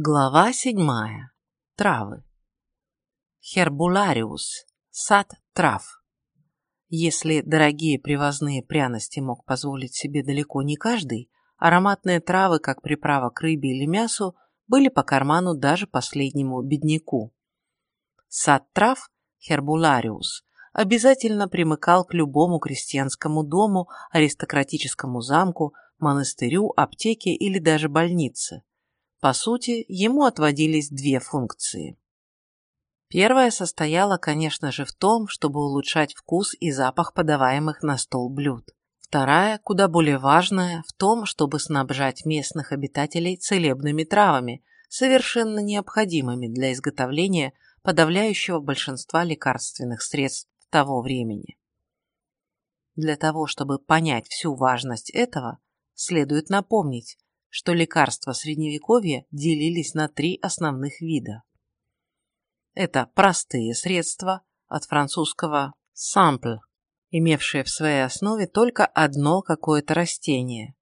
Глава седьмая. Травы. Хербулариус. Сад трав. Если дорогие привозные пряности мог позволить себе далеко не каждый, ароматные травы, как приправа к рыбе или мясу, были по карману даже последнему бедняку. Сад трав, хербулариус, обязательно примыкал к любому крестьянскому дому, аристократическому замку, монастырю, аптеке или даже больнице. По сути, ему отводились две функции. Первая состояла, конечно же, в том, чтобы улучшать вкус и запах подаваемых на стол блюд. Вторая, куда более важная, в том, чтобы снабжать местных обитателей целебными травами, совершенно необходимыми для изготовления подавляющего большинства лекарственных средств того времени. Для того, чтобы понять всю важность этого, следует напомнить, что лекарства Средневековья делились на три основных вида. Это простые средства, от французского «sample», имевшие в своей основе только одно какое-то растение.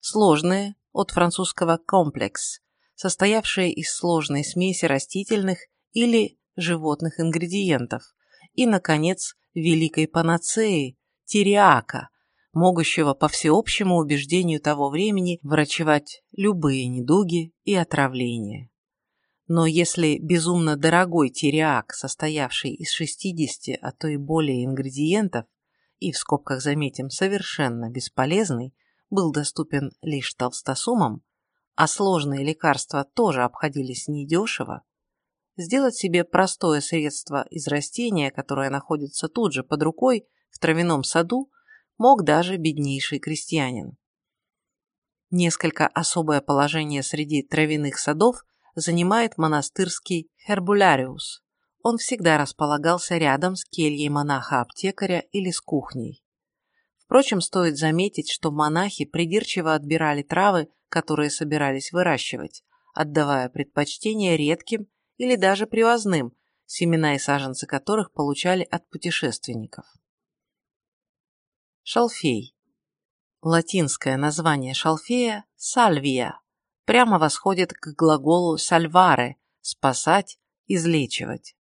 Сложные, от французского «комплекс», состоявшие из сложной смеси растительных или животных ингредиентов. И, наконец, великой панацеи – тириака, могущего по всеобщему убеждению того времени врачевать любые недуги и отравления. Но если безумно дорогой тириак, состоявший из 60, а то и более ингредиентов, и в скобках заметим совершенно бесполезный, был доступен лишь толстосумам, а сложные лекарства тоже обходились недешево, сделать себе простое средство из растения, которое находится тут же под рукой в травяном саду, мог даже беднейший крестьянин. Несколько особое положение среди травяных садов занимает монастырский хербуляриус. Он всегда располагался рядом с кельей монаха-аптекаря или с кухней. Впрочем, стоит заметить, что монахи придирчиво отбирали травы, которые собирались выращивать, отдавая предпочтение редким или даже привозным, семена и саженцы которых получали от путешественников. Шалфей. Латинское название шалфея – сальвия, прямо восходит к глаголу сальваре – спасать, излечивать.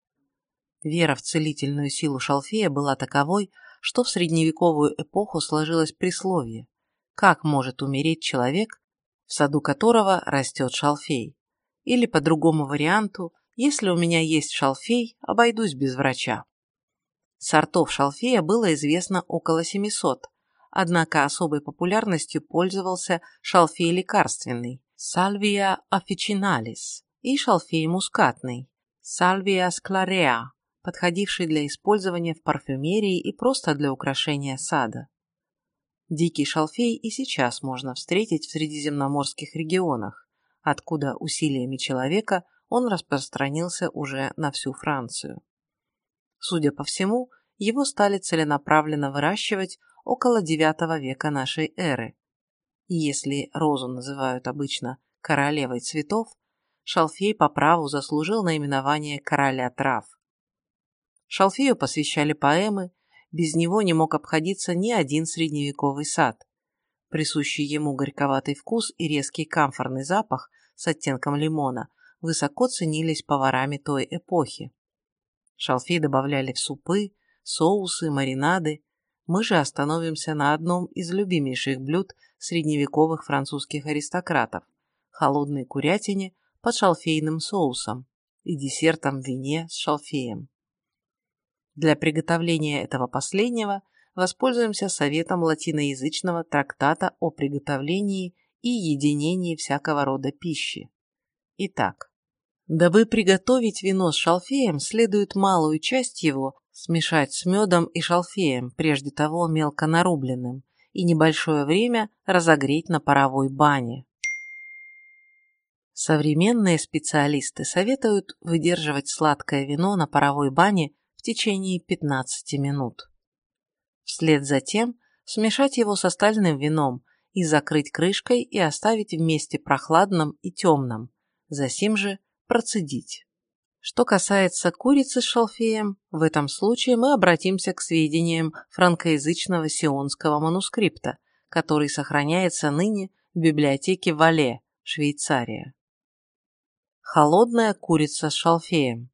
Вера в целительную силу шалфея была таковой, что в средневековую эпоху сложилось присловие «Как может умереть человек, в саду которого растет шалфей?» Или по другому варианту «Если у меня есть шалфей, обойдусь без врача». Сортов шалфея было известно около 700, однако особой популярностью пользовался шалфей лекарственный Salvia officinalis и шалфей мускатный Salvia sclarea, подходивший для использования в парфюмерии и просто для украшения сада. Дикий шалфей и сейчас можно встретить в средиземноморских регионах, откуда усилиями человека он распространился уже на всю Францию. Судя по всему, его стали целенаправленно выращивать около IX века нашей эры. если розу называют обычно королевой цветов, шалфей по праву заслужил наименование короля трав. Шалфею посвящали поэмы, без него не мог обходиться ни один средневековый сад. Присущий ему горьковатый вкус и резкий камфорный запах с оттенком лимона высоко ценились поварами той эпохи. Шалфей добавляли в супы, соусы, маринады. Мы же остановимся на одном из любимейших блюд средневековых французских аристократов – холодной курятине под шалфейным соусом и десертом в вине с шалфеем. Для приготовления этого последнего воспользуемся советом латиноязычного трактата о приготовлении и единении всякого рода пищи. Итак, Дабы приготовить вино с шалфеем, следует малую часть его смешать с медом и шалфеем, прежде того мелко нарубленным, и небольшое время разогреть на паровой бане. Современные специалисты советуют выдерживать сладкое вино на паровой бане в течение 15 минут. Вслед за тем смешать его с остальным вином и закрыть крышкой и оставить в месте прохладном и темном. Засим же процедить. Что касается курицы с шалфеем, в этом случае мы обратимся к сведениям франкоязычного сионского манускрипта, который сохраняется ныне в библиотеке Вале, Швейцария. Холодная курица с шалфеем.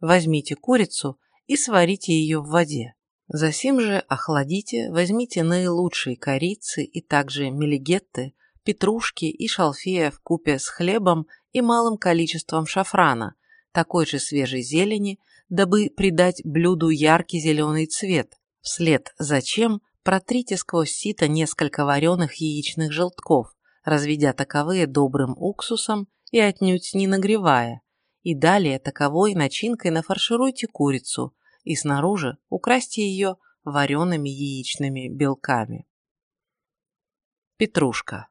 Возьмите курицу и сварите ее в воде. Засим же охладите, возьмите наилучшие корицы и также мелигетты, петрушки и шалфея в купе с хлебом и малым количеством шафрана, такой же свежей зелени, дабы придать блюду яркий зеленый цвет, вслед за чем протрите сквозь сито несколько вареных яичных желтков, разведя таковые добрым уксусом и отнюдь не нагревая, и далее таковой начинкой нафаршируйте курицу и снаружи украсьте ее вареными яичными белками. Петрушка.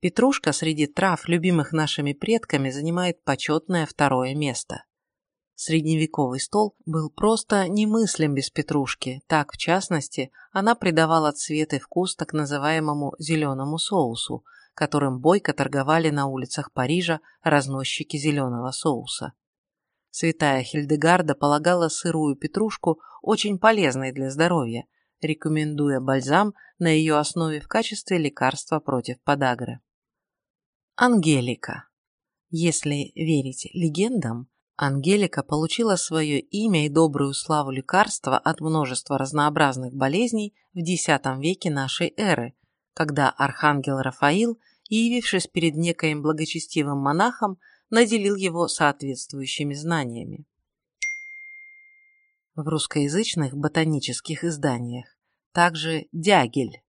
Петрушка среди трав, любимых нашими предками, занимает почетное второе место. Средневековый стол был просто немыслим без петрушки, так, в частности, она придавала цвет и вкус так называемому зеленому соусу, которым бойко торговали на улицах Парижа разносчики зеленого соуса. Святая Хильдегарда полагала сырую петрушку очень полезной для здоровья, рекомендуя бальзам на ее основе в качестве лекарства против подагры. Ангелика. Если верить легендам, Ангелика получила свое имя и добрую славу лекарства от множества разнообразных болезней в X веке нашей эры, когда архангел Рафаил, явившись перед некоим благочестивым монахом, наделил его соответствующими знаниями. В русскоязычных ботанических изданиях также дягель.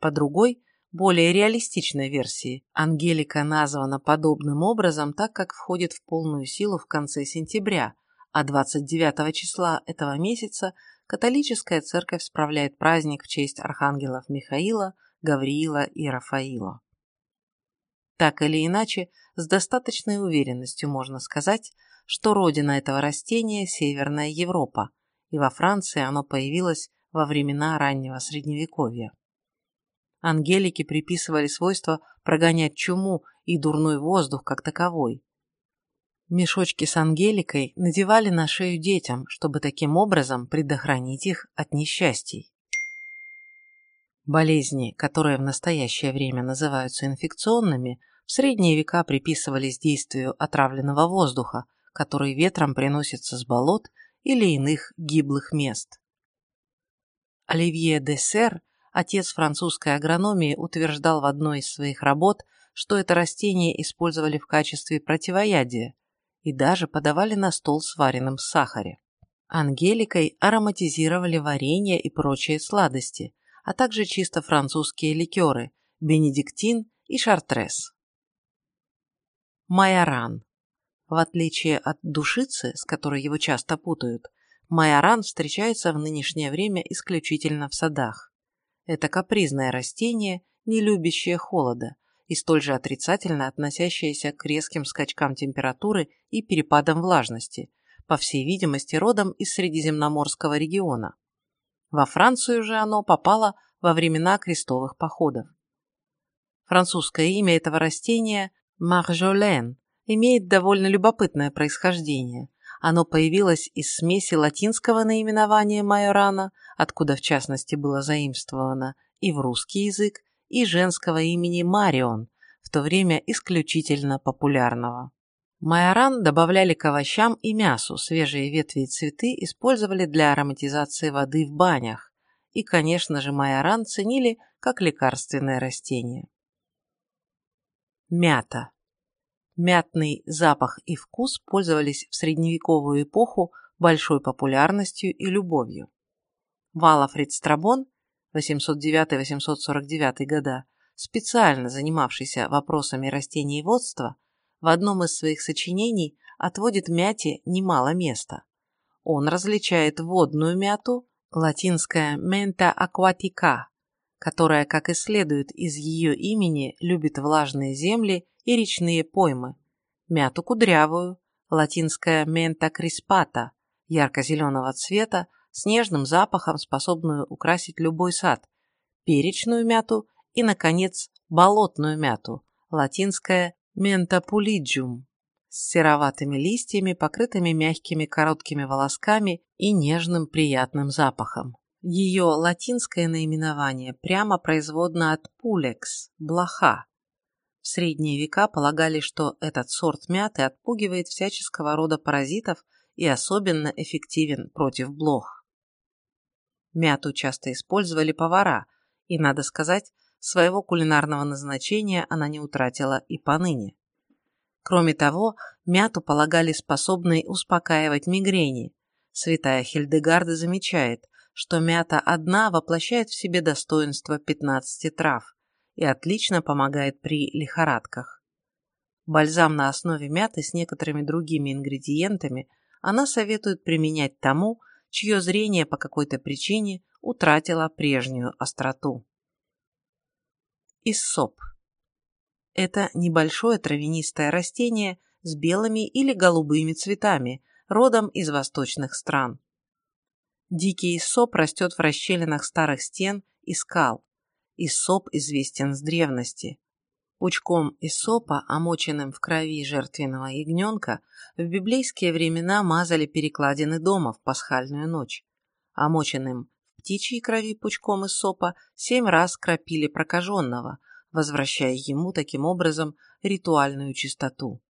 По другой, более реалистичной версии, Ангелика названа подобным образом, так как входит в полную силу в конце сентября, а 29 числа этого месяца католическая церковь справляет праздник в честь архангелов Михаила, Гавриила и Рафаила. Так или иначе, с достаточной уверенностью можно сказать, что родина этого растения – Северная Европа, и во Франции оно появилось во времена раннего Средневековья. Ангелике приписывали свойство прогонять чуму и дурной воздух как таковой. Мешочки с ангеликой надевали на шею детям, чтобы таким образом предохранить их от несчастий. Болезни, которые в настоящее время называются инфекционными, в средние века приписывались действию отравленного воздуха, который ветром приносится с болот или иных гиблых мест. Оливье де Сер Отец французской агрономии утверждал в одной из своих работ, что это растение использовали в качестве противоядия и даже подавали на стол сваренным в сахаре. Ангеликой ароматизировали варенье и прочие сладости, а также чисто французские ликеры – бенедиктин и шартрес. Майоран. В отличие от душицы, с которой его часто путают, майоран встречается в нынешнее время исключительно в садах. Это капризное растение, не любящее холода и столь же отрицательно относящееся к резким скачкам температуры и перепадам влажности, по всей видимости родом из Средиземноморского региона. Во Францию же оно попало во времена крестовых походов. Французское имя этого растения – маржолен, имеет довольно любопытное происхождение. Оно появилось из смеси латинского наименования майорана, откуда в частности было заимствовано и в русский язык, и женского имени Марион, в то время исключительно популярного. Майоран добавляли к овощам и мясу, свежие ветви и цветы использовали для ароматизации воды в банях, и, конечно же, майоран ценили как лекарственное растение. Мята. Мятный запах и вкус пользовались в средневековую эпоху большой популярностью и любовью. Валафрид Страбон 809-849 года, специально занимавшийся вопросами растениеводства, в одном из своих сочинений отводит мяте немало места. Он различает водную мяту, латинская menta aquatica, которая, как и следует из ее имени, любит влажные земли и речные поймы, мяту кудрявую, латинская мента crispata, ярко-зеленого цвета, с нежным запахом, способную украсить любой сад, перечную мяту и, наконец, болотную мяту, латинская мента pulligium, с сероватыми листьями, покрытыми мягкими короткими волосками и нежным приятным запахом. Ее латинское наименование прямо производно от pulex – блоха, В средние века полагали, что этот сорт мяты отпугивает всяческого рода паразитов и особенно эффективен против блох. Мяту часто использовали повара, и, надо сказать, своего кулинарного назначения она не утратила и поныне. Кроме того, мяту полагали способной успокаивать мигрени. Святая Хильдегарда замечает, что мята одна воплощает в себе достоинство 15 трав и отлично помогает при лихорадках. Бальзам на основе мяты с некоторыми другими ингредиентами она советует применять тому, чье зрение по какой-то причине утратило прежнюю остроту. Иссоп. Это небольшое травянистое растение с белыми или голубыми цветами, родом из восточных стран. Дикий иссоп растет в расщелинах старых стен и скал. Иссоп известен с древности. Пучком иссопа, омоченным в крови жертвенного ягненка, в библейские времена мазали перекладины дома в пасхальную ночь. Омоченным в птичьей крови пучком иссопа семь раз кропили прокаженного, возвращая ему таким образом ритуальную чистоту.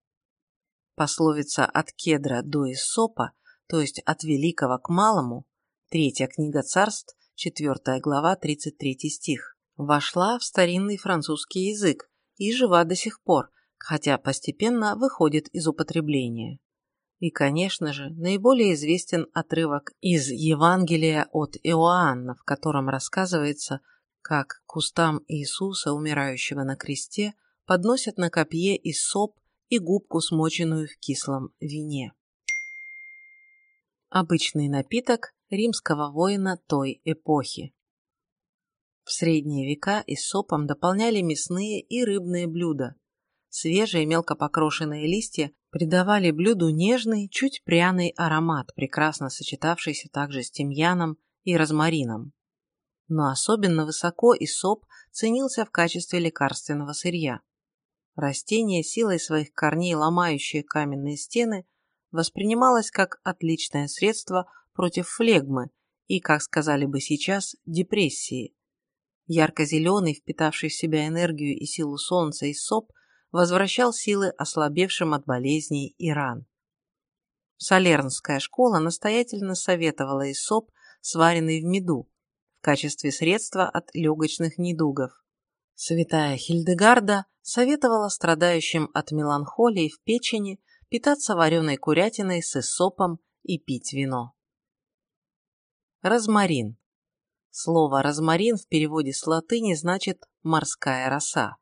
Пословица «от кедра до иссопа», то есть от великого к малому, третья книга царств, четвертая глава, 33 стих, вошла в старинный французский язык и жива до сих пор, хотя постепенно выходит из употребления. И, конечно же, наиболее известен отрывок из Евангелия от Иоанна, в котором рассказывается как к кустам Иисуса, умирающего на кресте, подносят на копье и соп и губку, смоченную в кислом вине. Обычный напиток римского воина той эпохи. В средние века и сопом дополняли мясные и рыбные блюда. Свежие мелко покрошенные листья придавали блюду нежный, чуть пряный аромат, прекрасно сочетавшийся также с тимьяном и розмарином но особенно высоко и соп ценился в качестве лекарственного сырья. Растение, силой своих корней ломающее каменные стены, воспринималось как отличное средство против флегмы и, как сказали бы сейчас, депрессии. Ярко-зеленый, впитавший в себя энергию и силу солнца и соп, возвращал силы ослабевшим от болезней и ран. Солернская школа настоятельно советовала исоп, сваренный в меду, качестве средства от легочных недугов. Святая Хильдегарда советовала страдающим от меланхолии в печени питаться вареной курятиной с эссопом и пить вино. Розмарин. Слово «розмарин» в переводе с латыни значит «морская роса».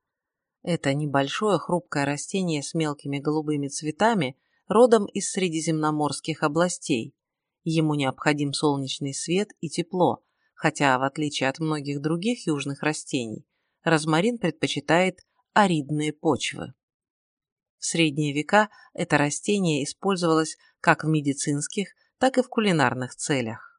Это небольшое хрупкое растение с мелкими голубыми цветами, родом из средиземноморских областей. Ему необходим солнечный свет и тепло, хотя, в отличие от многих других южных растений, розмарин предпочитает аридные почвы. В средние века это растение использовалось как в медицинских, так и в кулинарных целях.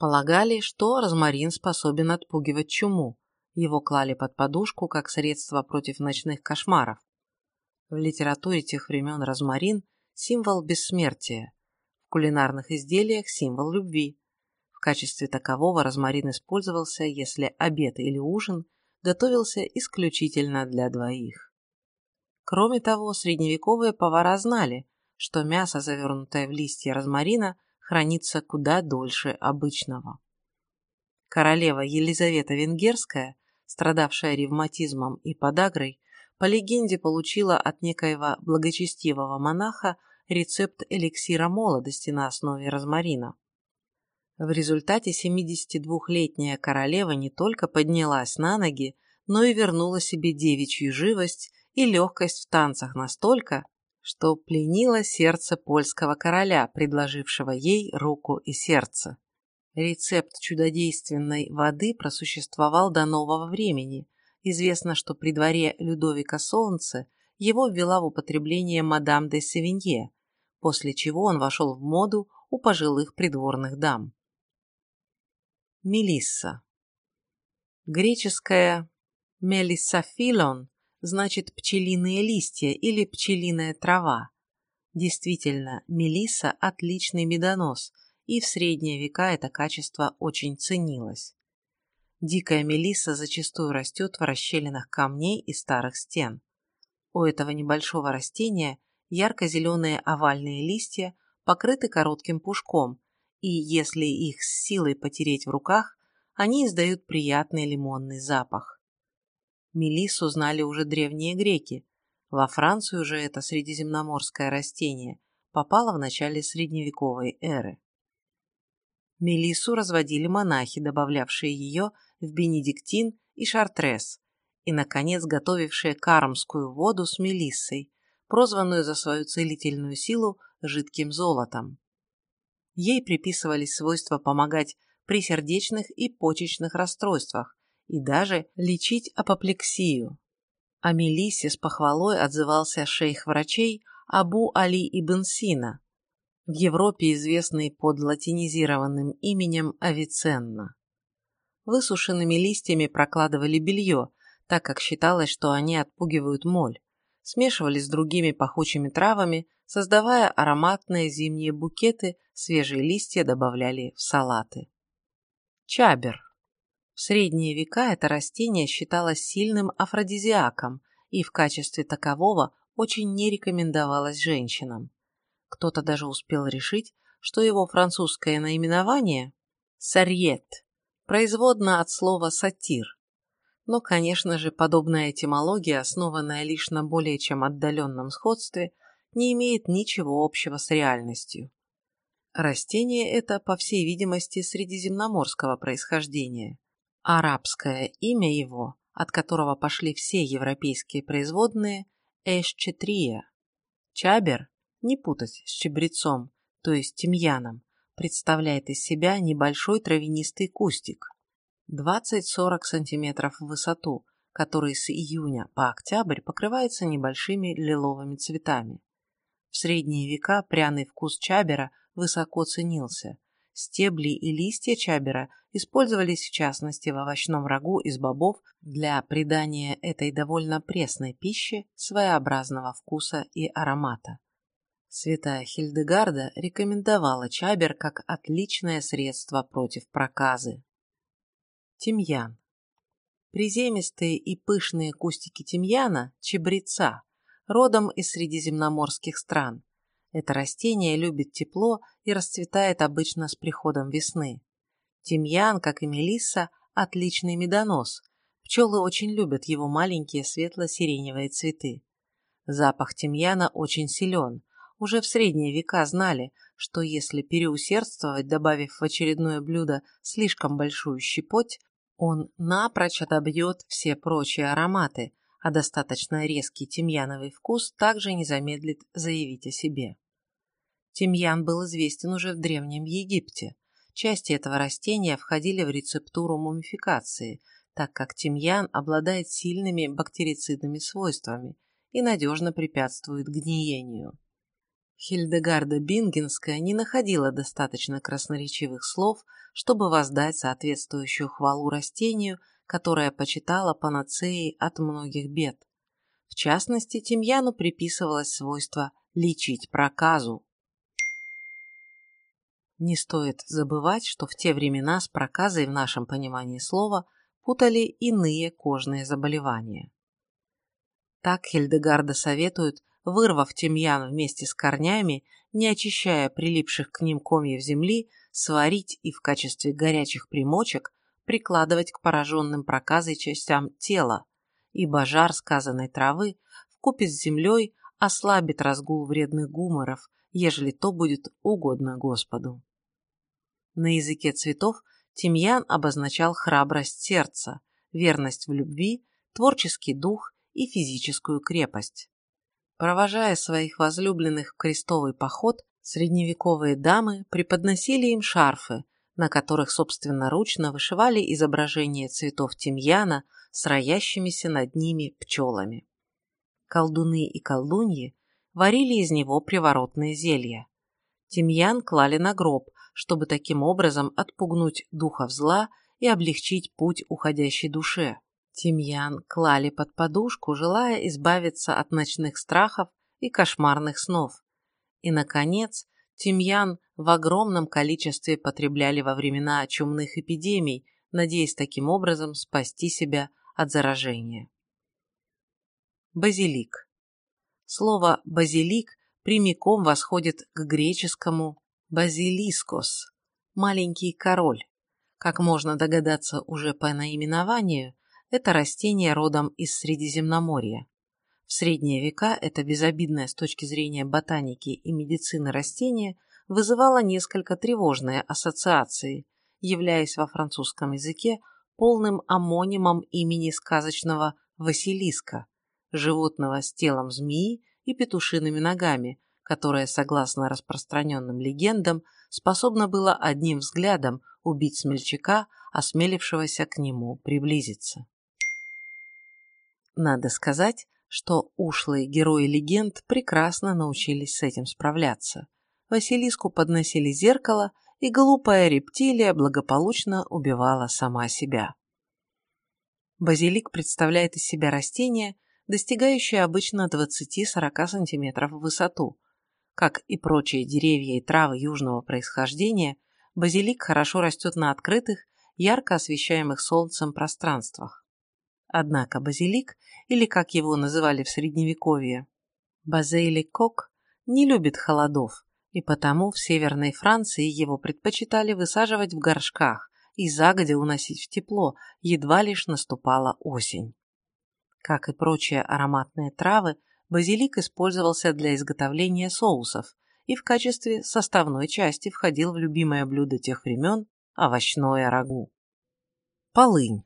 Полагали, что розмарин способен отпугивать чуму. Его клали под подушку как средство против ночных кошмаров. В литературе тех времен розмарин – символ бессмертия, в кулинарных изделиях – символ любви, в качестве такового розмарин использовался, если обед или ужин готовился исключительно для двоих. Кроме того, средневековые повара знали, что мясо, завернутое в листья розмарина, хранится куда дольше обычного. Королева Елизавета Венгерская, страдавшая ревматизмом и подагрой, по легенде получила от некоего благочестивого монаха рецепт эликсира молодости на основе розмарина. В результате 72-летняя королева не только поднялась на ноги, но и вернула себе девичью живость и легкость в танцах настолько, что пленила сердце польского короля, предложившего ей руку и сердце. Рецепт чудодейственной воды просуществовал до нового времени. Известно, что при дворе Людовика Солнце его ввела в употребление мадам де Севинье, после чего он вошел в моду у пожилых придворных дам. Мелисса. Греческое «мелиссофилон» значит «пчелиные листья» или «пчелиная трава». Действительно, мелисса – отличный медонос, и в средние века это качество очень ценилось. Дикая мелисса зачастую растет в расщелинах камней и старых стен. У этого небольшого растения ярко-зеленые овальные листья покрыты коротким пушком, и если их с силой потереть в руках, они издают приятный лимонный запах. Мелиссу знали уже древние греки. Во Францию же это средиземноморское растение попало в начале средневековой эры. Мелиссу разводили монахи, добавлявшие ее в бенедиктин и шартрес, и, наконец, готовившие кармскую воду с мелиссой, прозванную за свою целительную силу жидким золотом. Ей приписывались свойства помогать при сердечных и почечных расстройствах и даже лечить апоплексию. О Мелиссе с похвалой отзывался шейх врачей Абу Али ибн Сина, в Европе известный под латинизированным именем Авиценна. Высушенными листьями прокладывали белье, так как считалось, что они отпугивают моль, смешивали с другими пахучими травами, создавая ароматные зимние букеты, свежие листья добавляли в салаты. Чабер. Средние века это растение считалось сильным афродизиаком и в качестве такового очень не рекомендовалось женщинам. Кто-то даже успел решить, что его французское наименование – «сарьет» производно от слова «сатир». Но, конечно же, подобная этимология, основанная лишь на более чем отдаленном сходстве, не имеет ничего общего с реальностью. Растение это, по всей видимости, средиземноморского происхождения. Арабское имя его, от которого пошли все европейские производные, эшчетрия. Чабер, не путать с чабрецом, то есть тимьяном, представляет из себя небольшой травянистый кустик 20-40 см в высоту, который с июня по октябрь покрывается небольшими лиловыми цветами. В средние века пряный вкус чабера высоко ценился. Стебли и листья чабера использовались в частности в овощном рагу из бобов для придания этой довольно пресной пищи своеобразного вкуса и аромата. Святая Хильдегарда рекомендовала чабер как отличное средство против проказы. Тимьян. Приземистые и пышные кустики тимьяна – чебреца, родом из средиземноморских стран. Это растение любит тепло и расцветает обычно с приходом весны. Тимьян, как и мелисса, отличный медонос. Пчелы очень любят его маленькие светло-сиреневые цветы. Запах тимьяна очень силен, уже в средние века знали, что если переусердствовать, добавив в очередное блюдо слишком большую щепоть, он напрочь отобьет все прочие ароматы, а достаточно резкий тимьяновый вкус также не замедлит заявить о себе. Тимьян был известен уже в Древнем Египте. Части этого растения входили в рецептуру мумификации, так как тимьян обладает сильными бактерицидными свойствами и надежно препятствует гниению. Хильдегарда Бингенская не находила достаточно красноречивых слов, чтобы воздать соответствующую хвалу растению, которое почитала панацеей от многих бед. В частности, тимьяну приписывалось свойство лечить проказу. Не стоит забывать, что в те времена с проказой в нашем понимании слова путали иные кожные заболевания. Так Хильдегарда советует вырвав тимьян вместе с корнями, не очищая прилипших к ним комьев земли, сварить и в качестве горячих примочек прикладывать к пораженным проказой частям тела, ибо жар сказанной травы вкупе с землей ослабит разгул вредных гуморов, ежели то будет угодно Господу. На языке цветов тимьян обозначал храбрость сердца, верность в любви, творческий дух и физическую крепость. Провожая своих возлюбленных в крестовый поход, средневековые дамы преподносили им шарфы, на которых собственноручно вышивали изображение цветов тимьяна с роящимися над ними пчелами. Колдуны и колдуньи варили из него приворотные зелья. Тимьян клали на гроб, чтобы таким образом отпугнуть духов зла и облегчить путь уходящей душе. Тимьян клали под подушку, желая избавиться от ночных страхов и кошмарных снов. И, наконец, тимьян в огромном количестве потребляли во времена чумных эпидемий, надеясь таким образом спасти себя от заражения. Базилик. Слово «базилик» прямиком восходит к греческому «базилискос» – маленький король. Как можно догадаться уже по наименованию, это растение родом из Средиземноморья. В средние века это безобидное с точки зрения ботаники и медицины растение вызывало несколько тревожные ассоциации, являясь во французском языке полным амонимом имени сказочного Василиска, животного с телом змеи и петушиными ногами, которое, согласно распространенным легендам, способно было одним взглядом убить смельчака, осмелившегося к нему приблизиться. Надо сказать, что ушлые герои легенд прекрасно научились с этим справляться. Василиску подносили зеркало, и глупая рептилия благополучно убивала сама себя. Базилик представляет из себя растение, достигающее обычно 20-40 см в высоту. Как и прочие деревья и травы южного происхождения, базилик хорошо растет на открытых, ярко освещаемых солнцем пространствах. Однако базилик, или как его называли в средневековье, базейликок, не любит холодов, и потому в Северной Франции его предпочитали высаживать в горшках и загодя уносить в тепло, едва лишь наступала осень. Как и прочие ароматные травы, базилик использовался для изготовления соусов и в качестве составной части входил в любимое блюдо тех времен – овощное рагу. Полынь.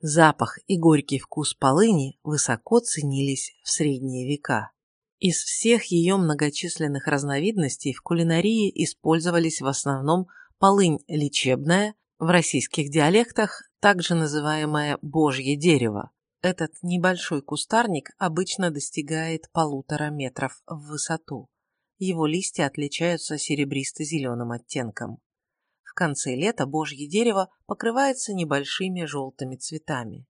Запах и горький вкус полыни высоко ценились в средние века. Из всех ее многочисленных разновидностей в кулинарии использовались в основном полынь лечебная, в российских диалектах также называемое «божье дерево». Этот небольшой кустарник обычно достигает полутора метров в высоту. Его листья отличаются серебристо-зеленым оттенком конце лета божье дерево покрывается небольшими желтыми цветами.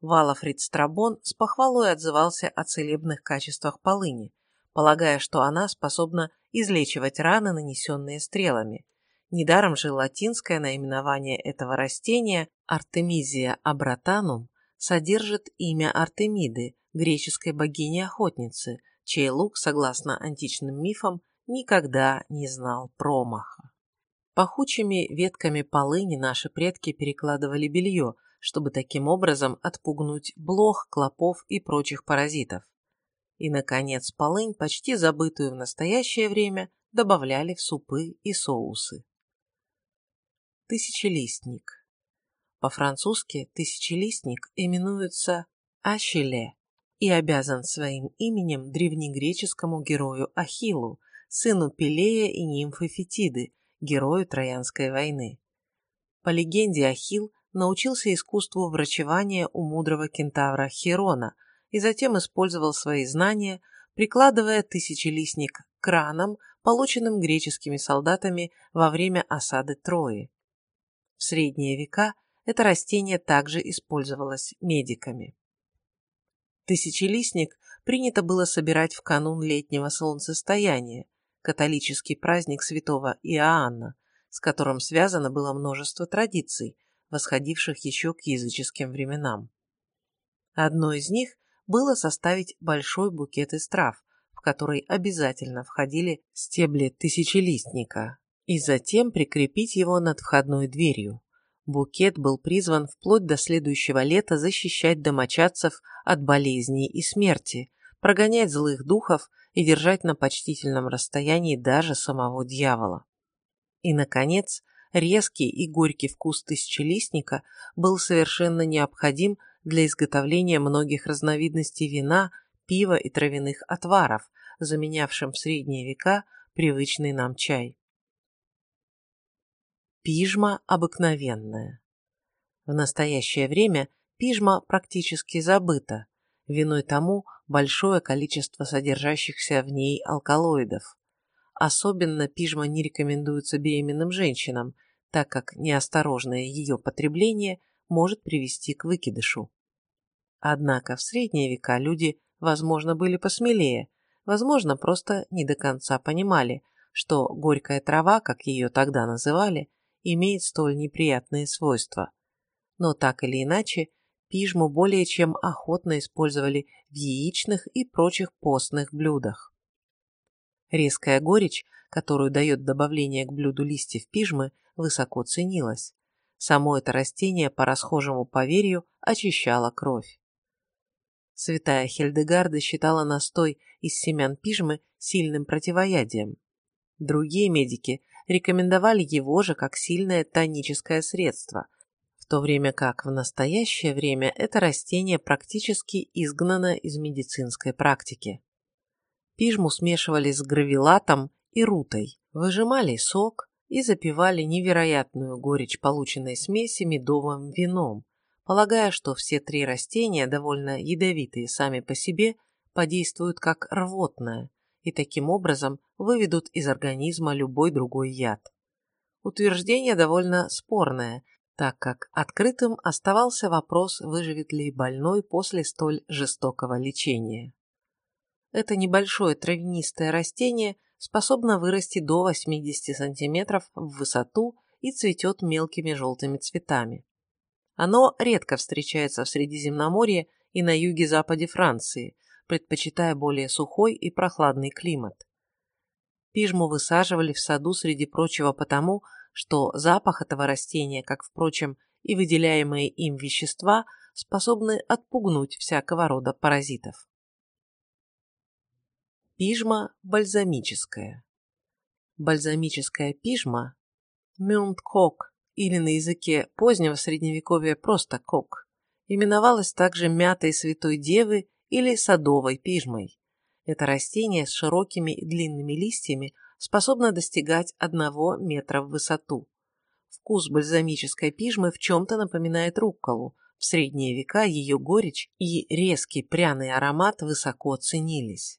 Валафрид Страбон с похвалой отзывался о целебных качествах полыни, полагая, что она способна излечивать раны, нанесенные стрелами. Недаром же латинское наименование этого растения Артемизия абратанум содержит имя Артемиды, греческой богини-охотницы, чей лук, согласно античным мифам, никогда не знал промаха. Пахучими ветками полыни наши предки перекладывали белье, чтобы таким образом отпугнуть блох, клопов и прочих паразитов. И, наконец, полынь, почти забытую в настоящее время, добавляли в супы и соусы. Тысячелистник. По-французски тысячелистник именуется Ашиле и обязан своим именем древнегреческому герою Ахиллу, сыну Пелея и нимфы Фетиды, герою Троянской войны. По легенде, Ахилл научился искусству врачевания у мудрого кентавра Херона и затем использовал свои знания, прикладывая тысячелистник к ранам, полученным греческими солдатами во время осады Трои. В средние века это растение также использовалось медиками. Тысячелистник принято было собирать в канун летнего солнцестояния, католический праздник святого Иоанна, с которым связано было множество традиций, восходивших еще к языческим временам. Одной из них было составить большой букет из трав, в который обязательно входили стебли тысячелистника, и затем прикрепить его над входной дверью. Букет был призван вплоть до следующего лета защищать домочадцев от болезней и смерти, прогонять злых духов и держать на почтительном расстоянии даже самого дьявола. И, наконец, резкий и горький вкус тысячелистника был совершенно необходим для изготовления многих разновидностей вина, пива и травяных отваров, заменявшим в средние века привычный нам чай. Пижма обыкновенная. В настоящее время пижма практически забыта, виной тому большое количество содержащихся в ней алкалоидов. Особенно пижма не рекомендуется беременным женщинам, так как неосторожное ее потребление может привести к выкидышу. Однако в средние века люди, возможно, были посмелее, возможно, просто не до конца понимали, что горькая трава, как ее тогда называли, имеет столь неприятные свойства. Но так или иначе, Пижму более чем охотно использовали в яичных и прочих постных блюдах. Резкая горечь, которую дает добавление к блюду листьев пижмы, высоко ценилась. Само это растение, по расхожему поверью, очищало кровь. Святая Хельдегарда считала настой из семян пижмы сильным противоядием. Другие медики рекомендовали его же как сильное тоническое средство, в то время как в настоящее время это растение практически изгнано из медицинской практики. Пижму смешивали с гравилатом и рутой, выжимали сок и запивали невероятную горечь полученной смеси медовым вином, полагая, что все три растения, довольно ядовитые сами по себе, подействуют как рвотное и таким образом выведут из организма любой другой яд. Утверждение довольно спорное, так как открытым оставался вопрос, выживет ли больной после столь жестокого лечения. Это небольшое травянистое растение способно вырасти до 80 см в высоту и цветет мелкими желтыми цветами. Оно редко встречается в Средиземноморье и на юге-западе Франции, предпочитая более сухой и прохладный климат. Пижму высаживали в саду среди прочего потому, что запах этого растения, как, впрочем, и выделяемые им вещества, способны отпугнуть всякого рода паразитов. Пижма бальзамическая. Бальзамическая пижма мюнткок или на языке позднего средневековья просто кок именовалась также мятой святой девы или садовой пижмой. Это растение с широкими и длинными листьями способно достигать одного метра в высоту. Вкус бальзамической пижмы в чем-то напоминает рукколу. В средние века ее горечь и резкий пряный аромат высоко ценились.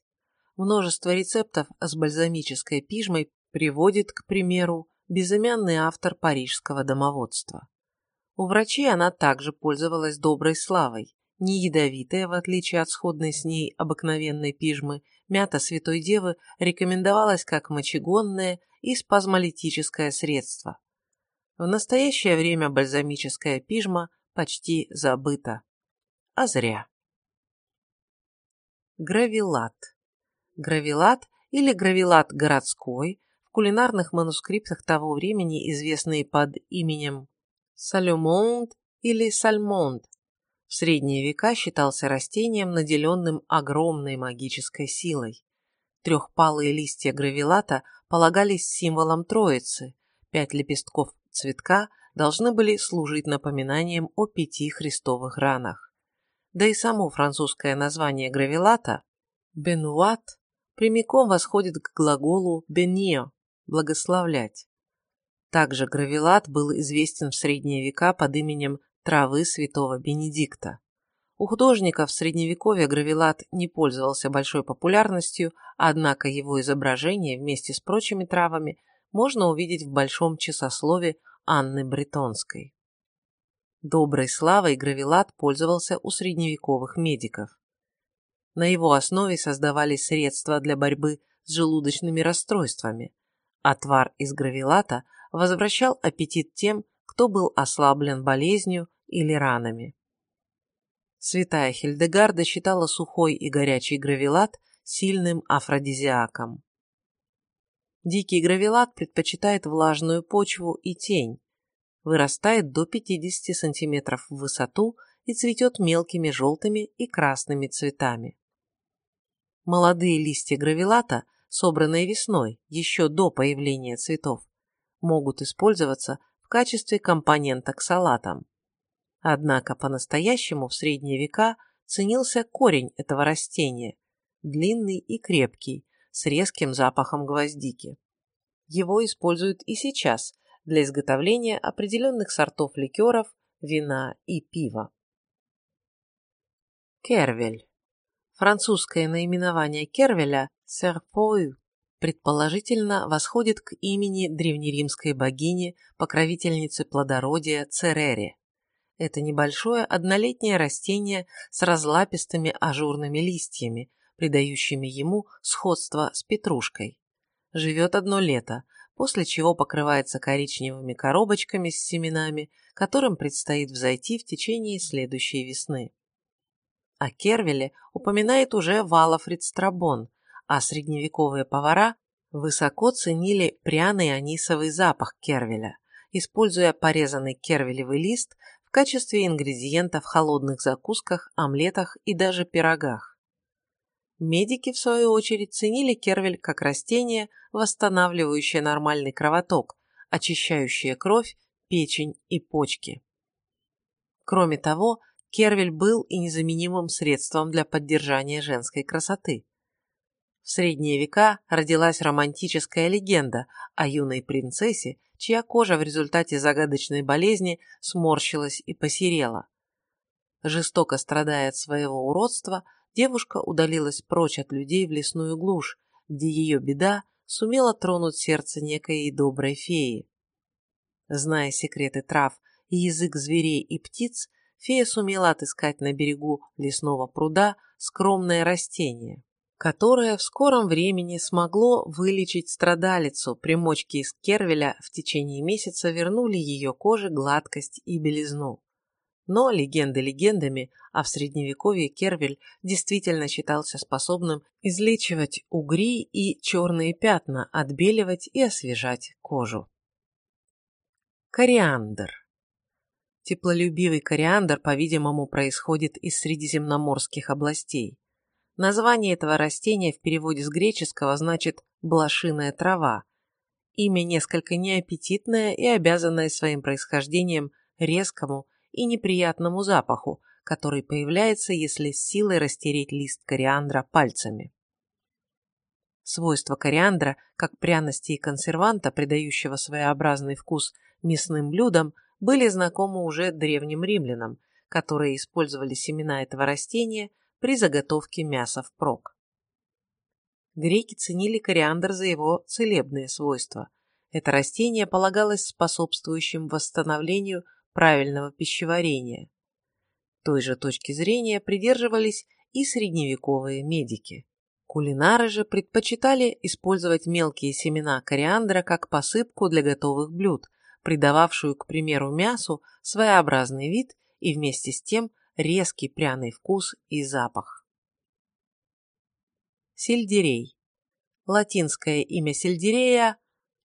Множество рецептов с бальзамической пижмой приводит, к примеру, безымянный автор парижского домоводства. У врачей она также пользовалась доброй славой. Не ядовитая, в отличие от сходной с ней обыкновенной пижмы, мята Святой Девы рекомендовалась как мочегонное и спазмолитическое средство. В настоящее время бальзамическая пижма почти забыта. А зря. Гравилат. Гравилат или гравилат городской в кулинарных манускриптах того времени, известный под именем Салюмонд или Сальмонд, в средние века считался растением, наделенным огромной магической силой. Трехпалые листья гравилата полагались символом Троицы, пять лепестков цветка должны были служить напоминанием о пяти христовых ранах. Да и само французское название гравилата «бенуат» прямиком восходит к глаголу «бенио» – «благословлять». Также гравилат был известен в средние века под именем травы святого Бенедикта. У художников средневековья гравилат не пользовался большой популярностью, однако его изображение вместе с прочими травами можно увидеть в большом часослове Анны Бретонской. Доброй славой гравилат пользовался у средневековых медиков. На его основе создавались средства для борьбы с желудочными расстройствами. Отвар из гравилата возвращал аппетит тем, кто был ослаблен болезнью или ранами. Святая Хильдегарда считала сухой и горячий гравилат сильным афродизиаком. Дикий гравилат предпочитает влажную почву и тень, вырастает до 50 см в высоту и цветет мелкими желтыми и красными цветами. Молодые листья гравилата, собранные весной, еще до появления цветов, могут использоваться в качестве компонента к салатам. Однако по-настоящему в средние века ценился корень этого растения, длинный и крепкий, с резким запахом гвоздики. Его используют и сейчас для изготовления определенных сортов ликеров, вина и пива. Кервель. Французское наименование кервеля – серпою предположительно восходит к имени древнеримской богини, покровительницы плодородия Церере. Это небольшое однолетнее растение с разлапистыми ажурными листьями, придающими ему сходство с петрушкой. Живет одно лето, после чего покрывается коричневыми коробочками с семенами, которым предстоит взойти в течение следующей весны. О Кервеле упоминает уже Валафрид Страбон, а средневековые повара высоко ценили пряный анисовый запах кервеля, используя порезанный кервелевый лист качестве ингредиента в холодных закусках, омлетах и даже пирогах. Медики, в свою очередь, ценили кервель как растение, восстанавливающее нормальный кровоток, очищающее кровь, печень и почки. Кроме того, кервель был и незаменимым средством для поддержания женской красоты. В средние века родилась романтическая легенда о юной принцессе, чья кожа в результате загадочной болезни сморщилась и посерела. Жестоко страдая от своего уродства, девушка удалилась прочь от людей в лесную глушь, где ее беда сумела тронуть сердце некой доброй феи. Зная секреты трав и язык зверей и птиц, фея сумела отыскать на берегу лесного пруда скромное растение которое в скором времени смогло вылечить страдалицу, примочки из кервеля в течение месяца вернули ее коже гладкость и белизну. Но легенды легендами, а в средневековье кервель действительно считался способным излечивать угри и черные пятна, отбеливать и освежать кожу. Кориандр Теплолюбивый кориандр, по-видимому, происходит из средиземноморских областей. Название этого растения в переводе с греческого значит «блошиная трава». Имя несколько неаппетитное и обязанное своим происхождением резкому и неприятному запаху, который появляется, если с силой растереть лист кориандра пальцами. Свойства кориандра, как пряности и консерванта, придающего своеобразный вкус мясным блюдам, были знакомы уже древним римлянам, которые использовали семена этого растения – при заготовке мяса впрок. Греки ценили кориандр за его целебные свойства. Это растение полагалось способствующим восстановлению правильного пищеварения. Той же точки зрения придерживались и средневековые медики. Кулинары же предпочитали использовать мелкие семена кориандра как посыпку для готовых блюд, придававшую, к примеру, мясу своеобразный вид и вместе с тем резкий пряный вкус и запах. Сельдерей. Латинское имя сельдерея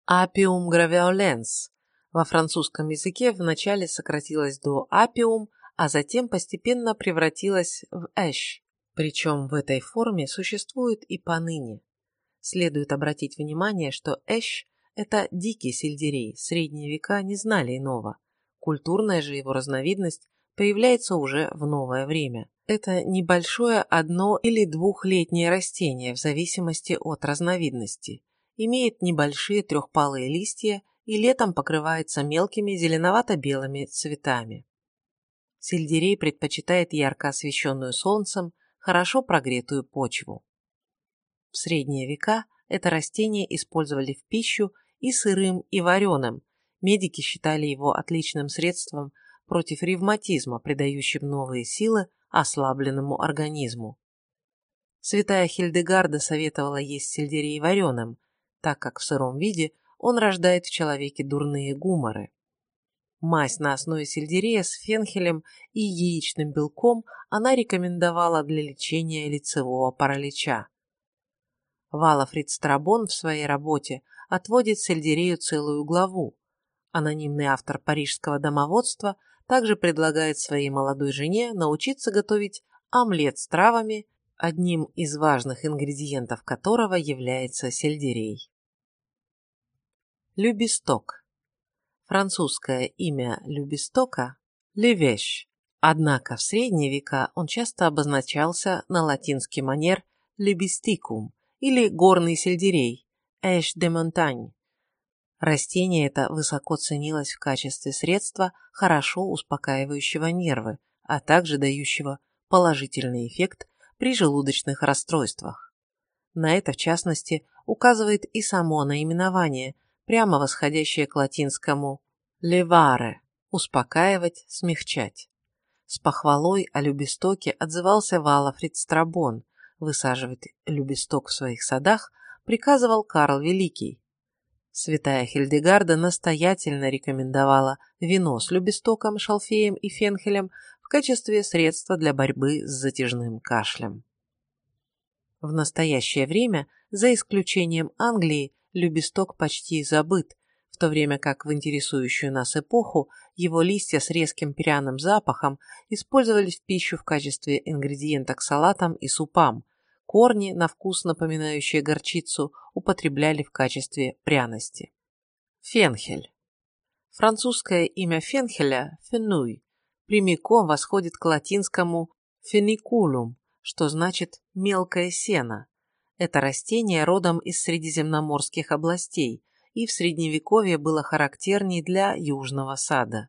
Apium graveolens. Во французском языке вначале сократилось до апиум, а затем постепенно превратилось в эш. Причем в этой форме существует и поныне. Следует обратить внимание, что эш – это дикий сельдерей, средние века не знали иного. Культурная же его разновидность появляется уже в новое время. Это небольшое одно- или двухлетнее растение в зависимости от разновидности. Имеет небольшие трехпалые листья и летом покрывается мелкими зеленовато-белыми цветами. Сельдерей предпочитает ярко освещенную солнцем, хорошо прогретую почву. В средние века это растение использовали в пищу и сырым, и вареным. Медики считали его отличным средством против ревматизма, придающим новые силы ослабленному организму. Святая Хильдегарда советовала есть сельдерей вареным, так как в сыром виде он рождает в человеке дурные гуморы. Мазь на основе сельдерея с фенхелем и яичным белком она рекомендовала для лечения лицевого паралича. Валафрид Страбон в своей работе отводит сельдерею целую главу. Анонимный автор парижского домоводства также предлагает своей молодой жене научиться готовить омлет с травами, одним из важных ингредиентов которого является сельдерей. Любисток. Французское имя любистока – левеш, однако в средние века он часто обозначался на латинский манер лебистикум или горный сельдерей – эш де монтань. Растение это высоко ценилось в качестве средства, хорошо успокаивающего нервы, а также дающего положительный эффект при желудочных расстройствах. На это, в частности, указывает и само наименование, прямо восходящее к латинскому «levare» – успокаивать, смягчать. С похвалой о любистоке отзывался Валафрид Страбон, высаживать любисток в своих садах приказывал Карл Великий, Святая Хильдегарда настоятельно рекомендовала вино с любестоком, шалфеем и фенхелем в качестве средства для борьбы с затяжным кашлем. В настоящее время, за исключением Англии, любесток почти забыт, в то время как в интересующую нас эпоху его листья с резким пряным запахом использовались в пищу в качестве ингредиента к салатам и супам, корни, на вкус напоминающие горчицу, употребляли в качестве пряности. Фенхель. Французское имя фенхеля – фенуй, прямиком восходит к латинскому феникулум, что значит «мелкое сено». Это растение родом из средиземноморских областей и в Средневековье было характерней для южного сада.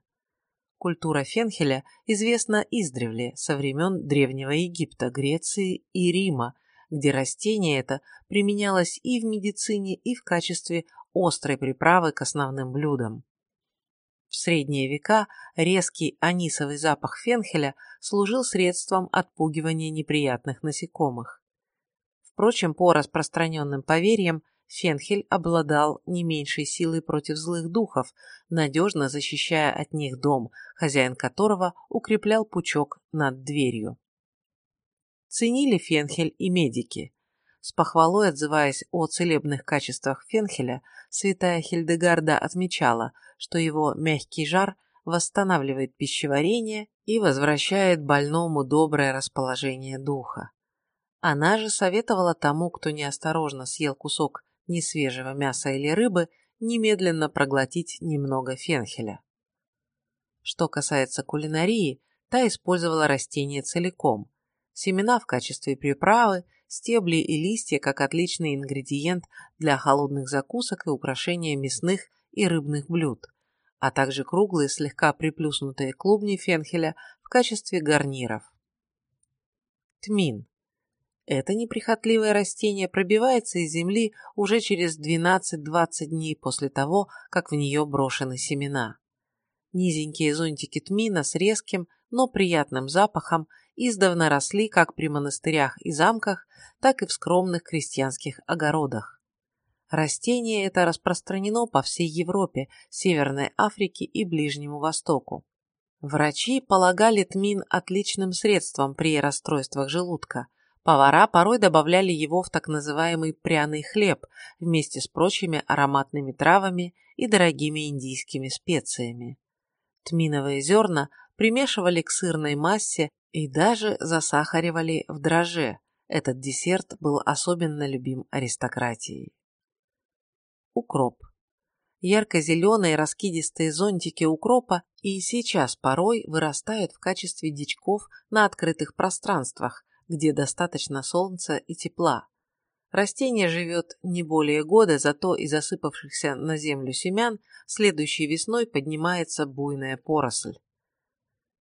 Культура фенхеля известна издревле, со времен Древнего Египта, Греции и Рима, где растение это применялось и в медицине, и в качестве острой приправы к основным блюдам. В средние века резкий анисовый запах фенхеля служил средством отпугивания неприятных насекомых. Впрочем, по распространенным поверьям, фенхель обладал не меньшей силой против злых духов, надежно защищая от них дом, хозяин которого укреплял пучок над дверью. Ценили фенхель и медики. С похвалой отзываясь о целебных качествах фенхеля, святая Хильдегарда отмечала, что его мягкий жар восстанавливает пищеварение и возвращает больному доброе расположение духа. Она же советовала тому, кто неосторожно съел кусок несвежего мяса или рыбы, немедленно проглотить немного фенхеля. Что касается кулинарии, та использовала растение целиком, семена в качестве приправы, стебли и листья как отличный ингредиент для холодных закусок и украшения мясных и рыбных блюд, а также круглые слегка приплюснутые клубни фенхеля в качестве гарниров. Тмин. Это неприхотливое растение пробивается из земли уже через 12-20 дней после того, как в нее брошены семена. Низенькие зонтики тмина с резким, но приятным запахом издавна росли как при монастырях и замках, так и в скромных крестьянских огородах. Растение это распространено по всей Европе, Северной Африке и Ближнему Востоку. Врачи полагали тмин отличным средством при расстройствах желудка. Повара порой добавляли его в так называемый пряный хлеб вместе с прочими ароматными травами и дорогими индийскими специями. Тминовые зерна примешивали к сырной массе и даже засахаривали в драже. Этот десерт был особенно любим аристократией. Укроп. Ярко-зеленые раскидистые зонтики укропа и сейчас порой вырастают в качестве дичков на открытых пространствах, где достаточно солнца и тепла. Растение живет не более года, зато из засыпавшихся на землю семян следующей весной поднимается буйная поросль.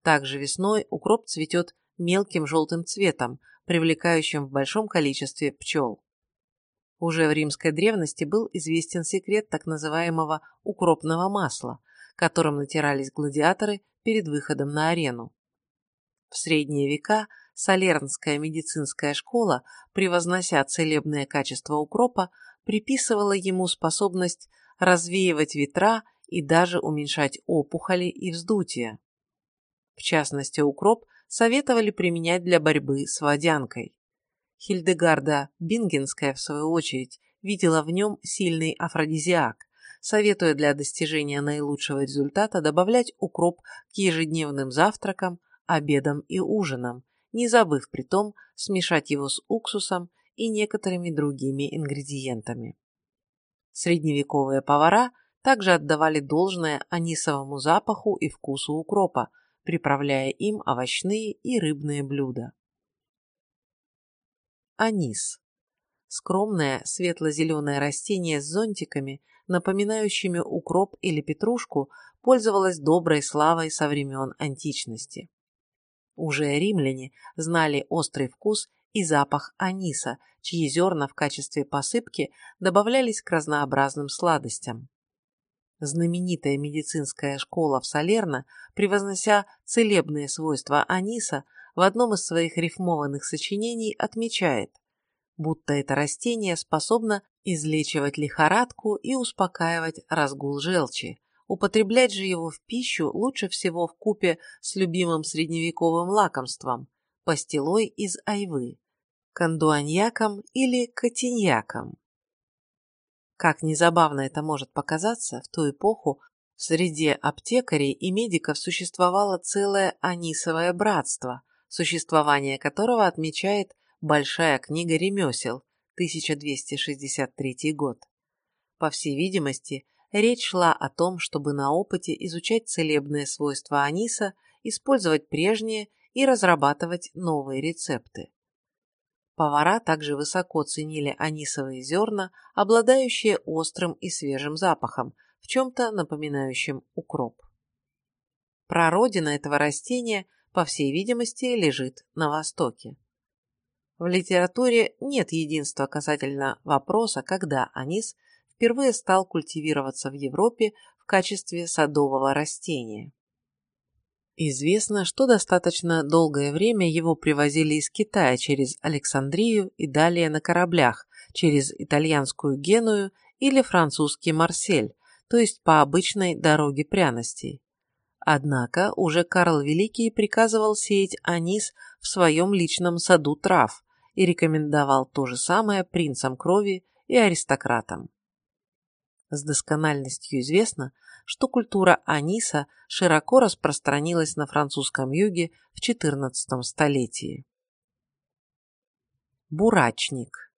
Также весной укроп цветет мелким желтым цветом, привлекающим в большом количестве пчел. Уже в римской древности был известен секрет так называемого укропного масла, которым натирались гладиаторы перед выходом на арену. В средние века Солернская медицинская школа, превознося целебное качество укропа, приписывала ему способность развеивать ветра и даже уменьшать опухоли и вздутия. В частности, укроп советовали применять для борьбы с водянкой. Хильдегарда Бингенская, в свою очередь, видела в нем сильный афродизиак, советуя для достижения наилучшего результата добавлять укроп к ежедневным завтракам, обедам и ужинам, не забыв при том смешать его с уксусом и некоторыми другими ингредиентами. Средневековые повара также отдавали должное анисовому запаху и вкусу укропа, приправляя им овощные и рыбные блюда. Анис. Скромное светло-зеленое растение с зонтиками, напоминающими укроп или петрушку, пользовалось доброй славой со времен античности. Уже римляне знали острый вкус и запах аниса, чьи зерна в качестве посыпки добавлялись к разнообразным сладостям. Знаменитая медицинская школа в Салерно, превознося целебные свойства аниса, в одном из своих рифмованных сочинений отмечает, будто это растение способно излечивать лихорадку и успокаивать разгул желчи. Употреблять же его в пищу лучше всего в купе с любимым средневековым лакомством – пастилой из айвы, кандуаньяком или котиньяком. Как незабавно это может показаться, в ту эпоху в среде аптекарей и медиков существовало целое анисовое братство, существование которого отмечает Большая книга ремесел, 1263 год. По всей видимости, речь шла о том, чтобы на опыте изучать целебные свойства аниса, использовать прежние и разрабатывать новые рецепты. Повара также высоко ценили анисовые зерна, обладающие острым и свежим запахом, в чем-то напоминающим укроп. Прародина этого растения, по всей видимости, лежит на востоке. В литературе нет единства касательно вопроса, когда анис впервые стал культивироваться в Европе в качестве садового растения. Известно, что достаточно долгое время его привозили из Китая через Александрию и далее на кораблях через итальянскую Геную или французский Марсель, то есть по обычной дороге пряностей. Однако уже Карл Великий приказывал сеять анис в своем личном саду трав, и рекомендовал то же самое принцам крови и аристократам. С доскональностью известно, что культура аниса широко распространилась на французском юге в XIV столетии. Бурачник.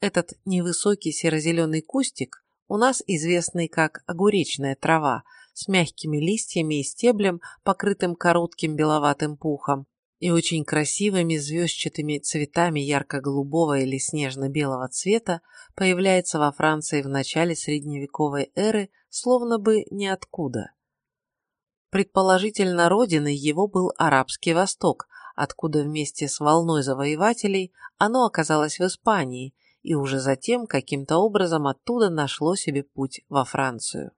Этот невысокий серо-зеленый кустик у нас известный как огуречная трава с мягкими листьями и стеблем, покрытым коротким беловатым пухом, и очень красивыми звездчатыми цветами ярко-голубого или снежно-белого цвета появляется во Франции в начале средневековой эры словно бы ниоткуда. Предположительно, родиной его был Арабский Восток, откуда вместе с волной завоевателей оно оказалось в Испании и уже затем каким-то образом оттуда нашло себе путь во Францию.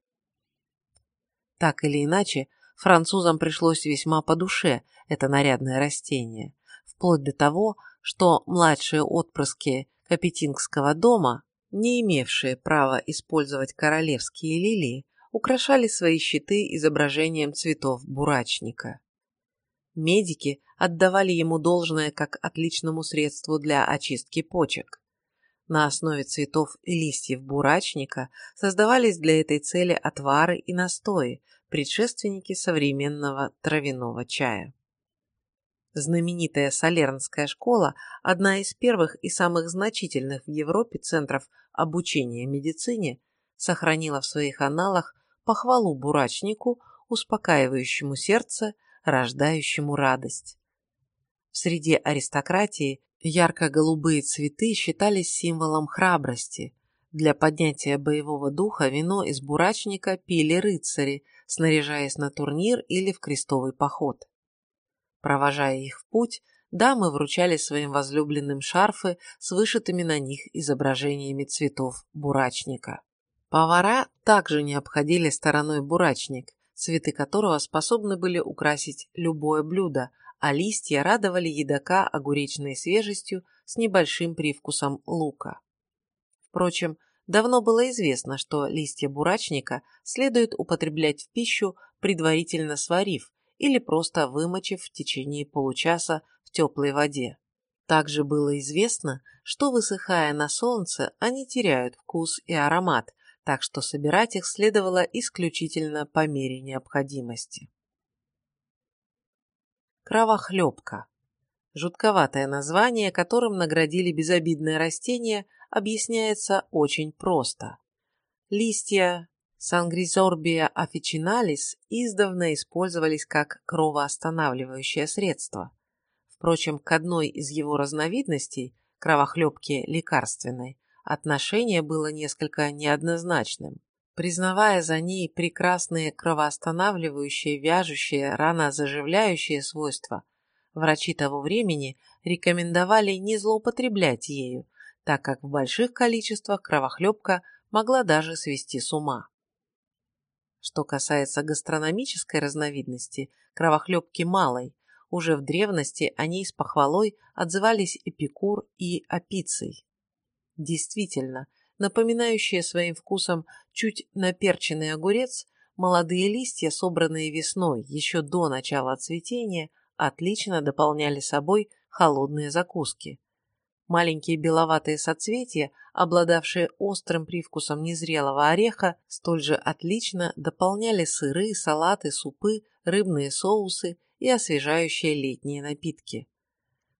Так или иначе, французам пришлось весьма по душе это нарядное растение, вплоть до того, что младшие отпрыски Капетингского дома, не имевшие права использовать королевские лилии, украшали свои щиты изображением цветов бурачника. Медики отдавали ему должное как отличному средству для очистки почек. На основе цветов и листьев бурачника создавались для этой цели отвары и настои, предшественники современного травяного чая. Знаменитая Солернская школа – одна из первых и самых значительных в Европе центров обучения медицине, сохранила в своих аналах похвалу бурачнику, успокаивающему сердце, рождающему радость. В среде аристократии ярко-голубые цветы считались символом храбрости. Для поднятия боевого духа вино из бурачника пили рыцари, снаряжаясь на турнир или в крестовый поход. Провожая их в путь, дамы вручали своим возлюбленным шарфы с вышитыми на них изображениями цветов бурачника. Повара также не обходили стороной бурачник, цветы которого способны были украсить любое блюдо, а листья радовали едока огуречной свежестью с небольшим привкусом лука. Впрочем, давно было известно, что листья бурачника следует употреблять в пищу, предварительно сварив, или просто вымочив в течение получаса в теплой воде. Также было известно, что высыхая на солнце, они теряют вкус и аромат, так что собирать их следовало исключительно по мере необходимости. Кровохлебка. Жутковатое название, которым наградили безобидное растение, объясняется очень просто. Листья Сангризорбия officinalis издавна использовались как кровоостанавливающее средство. Впрочем, к одной из его разновидностей, кровохлебке лекарственной, отношение было несколько неоднозначным. Признавая за ней прекрасные кровоостанавливающие, вяжущие, ранозаживляющие свойства, врачи того времени рекомендовали не злоупотреблять ею, так как в больших количествах кровохлебка могла даже свести с ума. Что касается гастрономической разновидности, кровохлебки малой, уже в древности они с похвалой отзывались Эпикур и Апиций. Действительно, напоминающее своим вкусом чуть наперченный огурец, молодые листья, собранные весной, еще до начала цветения, отлично дополняли собой холодные закуски. Маленькие беловатые соцветия, обладавшие острым привкусом незрелого ореха, столь же отлично дополняли сыры, салаты, супы, рыбные соусы и освежающие летние напитки.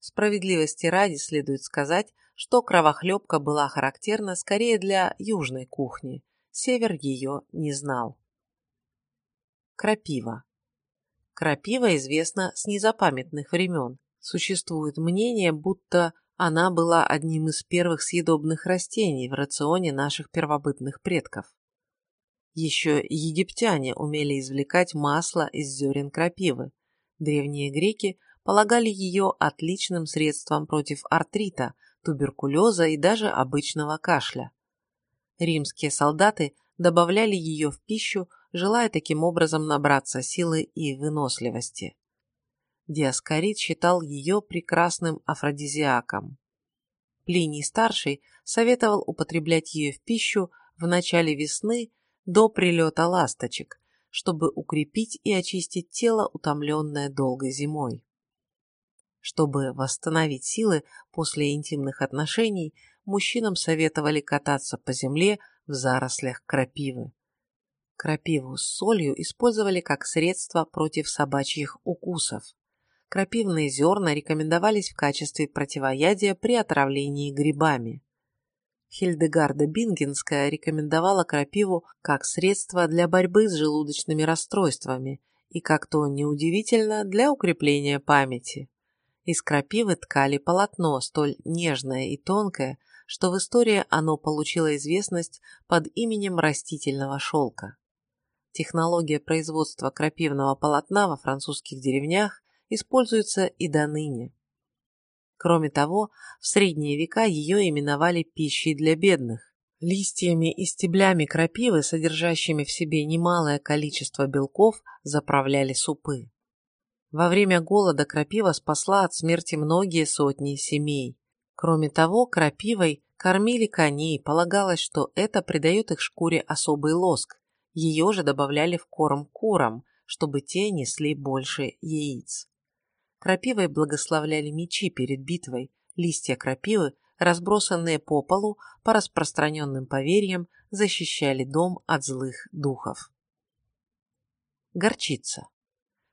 Справедливости ради следует сказать, что кровохлебка была характерна скорее для южной кухни, север ее не знал. Крапива. Крапива известна с незапамятных времен. Существует мнение, будто она была одним из первых съедобных растений в рационе наших первобытных предков. Еще египтяне умели извлекать масло из зерен крапивы. Древние греки полагали ее отличным средством против артрита, туберкулеза и даже обычного кашля. Римские солдаты добавляли ее в пищу, желая таким образом набраться силы и выносливости. Диаскорид считал ее прекрасным афродизиаком. Плиний-старший советовал употреблять ее в пищу в начале весны до прилета ласточек, чтобы укрепить и очистить тело, утомленное долгой зимой. Чтобы восстановить силы после интимных отношений, мужчинам советовали кататься по земле в зарослях крапивы. Крапиву с солью использовали как средство против собачьих укусов. Крапивные зерна рекомендовались в качестве противоядия при отравлении грибами. Хильдегарда Бингенская рекомендовала крапиву как средство для борьбы с желудочными расстройствами и, как то неудивительно, для укрепления памяти. Из крапивы ткали полотно, столь нежное и тонкое, что в истории оно получило известность под именем растительного шелка. Технология производства крапивного полотна во французских деревнях используется и до ныне. Кроме того, в средние века ее именовали пищей для бедных. Листьями и стеблями крапивы, содержащими в себе немалое количество белков, заправляли супы. Во время голода крапива спасла от смерти многие сотни семей. Кроме того, крапивой кормили коней, полагалось, что это придает их шкуре особый лоск. Ее же добавляли в корм курам, чтобы те несли больше яиц. Крапивой благословляли мечи перед битвой, листья крапивы, разбросанные по полу по распространенным поверьям, защищали дом от злых духов. Горчица.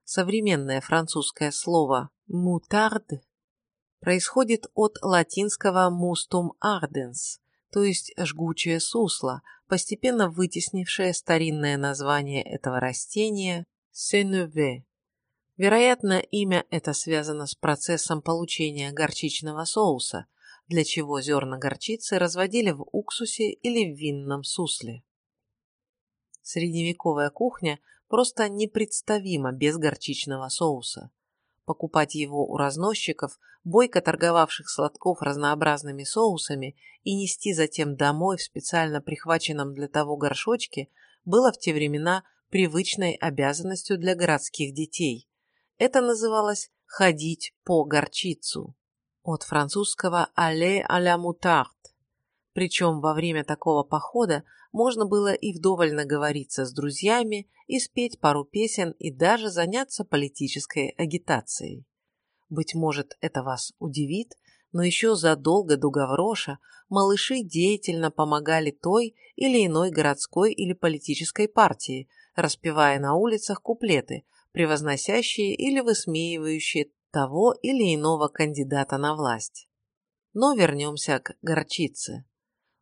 Современное французское слово «мутард» происходит от латинского «mustum ardens», то есть жгучее сусло, постепенно вытеснившее старинное название этого растения «сеневе», Вероятно, имя это связано с процессом получения горчичного соуса, для чего зерна горчицы разводили в уксусе или в винном сусле. Средневековая кухня просто непредставима без горчичного соуса. Покупать его у разносчиков, бойко торговавших сладков разнообразными соусами, и нести затем домой в специально прихваченном для того горшочке было в те времена привычной обязанностью для городских детей, это называлось «ходить по горчицу». От французского «aller à la moutarde». Причем во время такого похода можно было и вдоволь наговориться с друзьями, и спеть пару песен, и даже заняться политической агитацией. Быть может, это вас удивит, но еще задолго до Гавроша малыши деятельно помогали той или иной городской или политической партии, распевая на улицах куплеты, превозносящие или высмеивающие того или иного кандидата на власть. Но вернемся к горчице.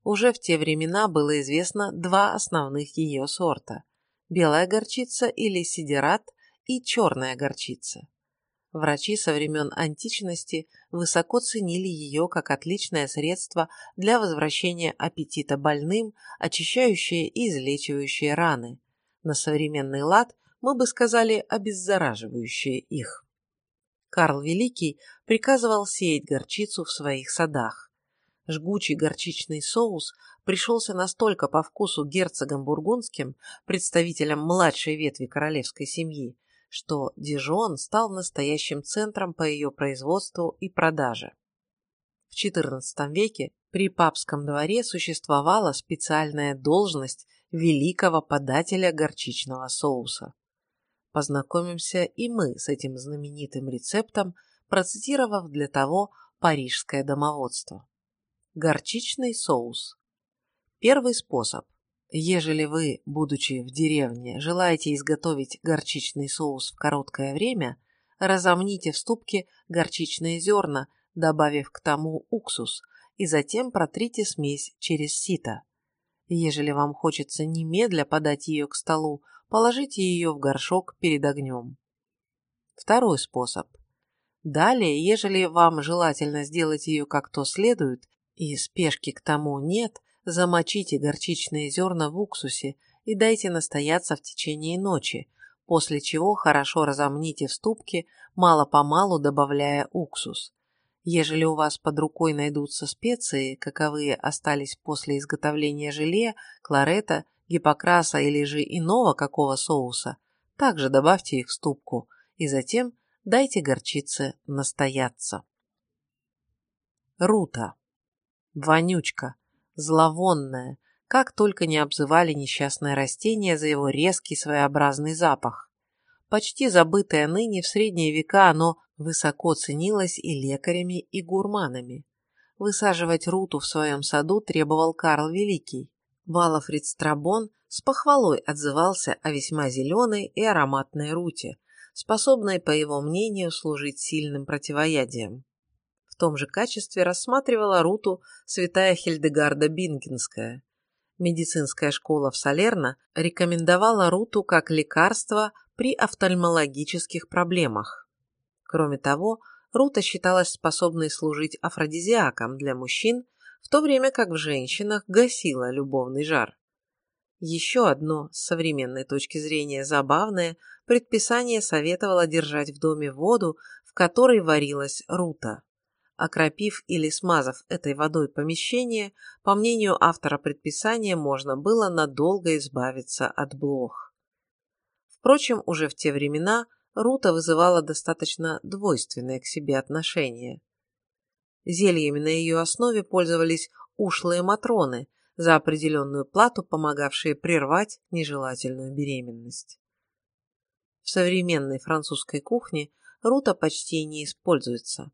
Уже в те времена было известно два основных ее сорта – белая горчица или сидерат и черная горчица. Врачи со времен античности высоко ценили ее как отличное средство для возвращения аппетита больным, очищающее и излечивающее раны. На современный лад мы бы сказали, обеззараживающие их. Карл Великий приказывал сеять горчицу в своих садах. Жгучий горчичный соус пришелся настолько по вкусу герцогам бургундским, представителям младшей ветви королевской семьи, что Дижон стал настоящим центром по ее производству и продаже. В XIV веке при папском дворе существовала специальная должность великого подателя горчичного соуса. Познакомимся и мы с этим знаменитым рецептом, процитировав для того парижское домоводство. Горчичный соус. Первый способ. Ежели вы, будучи в деревне, желаете изготовить горчичный соус в короткое время, разомните в ступке горчичные зерна, добавив к тому уксус, и затем протрите смесь через сито. Ежели вам хочется немедля подать ее к столу, положите ее в горшок перед огнем. Второй способ. Далее, ежели вам желательно сделать ее как то следует, и спешки к тому нет, замочите горчичные зерна в уксусе и дайте настояться в течение ночи, после чего хорошо разомните в ступке, мало-помалу добавляя уксус. Ежели у вас под рукой найдутся специи, каковые остались после изготовления желе, кларета, гипокраса или же иного какого соуса, также добавьте их в ступку и затем дайте горчице настояться. Рута. Вонючка, зловонная, как только не обзывали несчастное растение за его резкий своеобразный запах. Почти забытое ныне в средние века оно высоко ценилось и лекарями, и гурманами. Высаживать руту в своем саду требовал Карл Великий. Валафрид Страбон с похвалой отзывался о весьма зеленой и ароматной руте, способной, по его мнению, служить сильным противоядием. В том же качестве рассматривала руту святая Хильдегарда Бингенская. Медицинская школа в Салерно рекомендовала руту как лекарство при офтальмологических проблемах. Кроме того, рута считалась способной служить афродизиаком для мужчин, в то время как в женщинах гасила любовный жар. Еще одно, с современной точки зрения забавное, предписание советовало держать в доме воду, в которой варилась рута. Окропив или смазав этой водой помещение, по мнению автора предписания, можно было надолго избавиться от блох. Впрочем, уже в те времена Рута вызывала достаточно двойственное к себе отношение. Зельями на ее основе пользовались ушлые матроны, за определенную плату помогавшие прервать нежелательную беременность. В современной французской кухне рута почти не используется.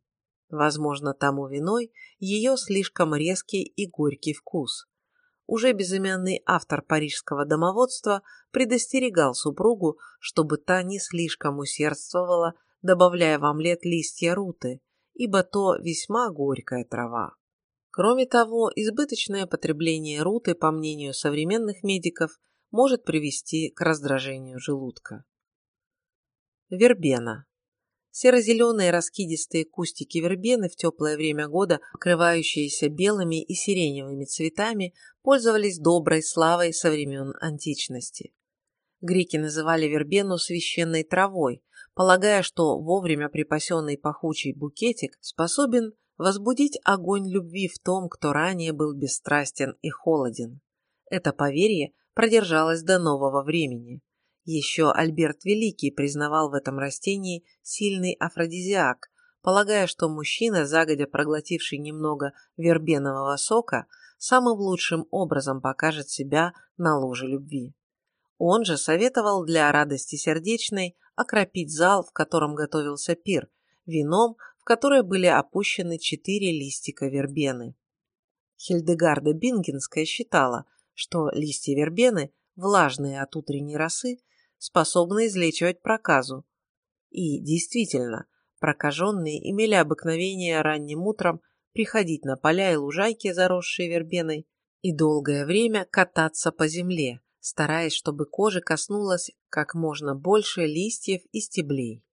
Возможно, тому виной ее слишком резкий и горький вкус. Уже безымянный автор парижского домоводства предостерегал супругу, чтобы та не слишком усердствовала, добавляя в омлет листья руты, ибо то весьма горькая трава. Кроме того, избыточное потребление руты, по мнению современных медиков, может привести к раздражению желудка. Вербена. Серо-зеленые раскидистые кустики вербены в теплое время года, покрывающиеся белыми и сиреневыми цветами, пользовались доброй славой со времен античности. Греки называли вербену священной травой, полагая, что вовремя припасенный пахучий букетик способен возбудить огонь любви в том, кто ранее был бесстрастен и холоден. Это поверье продержалось до нового времени. Еще Альберт Великий признавал в этом растении сильный афродизиак, полагая, что мужчина, загодя проглотивший немного вербенового сока, самым лучшим образом покажет себя на ложе любви. Он же советовал для радости сердечной окропить зал, в котором готовился пир, вином, в которое были опущены четыре листика вербены. Хильдегарда Бингенская считала, что листья вербены, влажные от утренней росы, способны излечивать проказу. И действительно, прокаженные имели обыкновение ранним утром приходить на поля и лужайки, заросшие вербеной, и долгое время кататься по земле, стараясь, чтобы кожа коснулась как можно больше листьев и стеблей.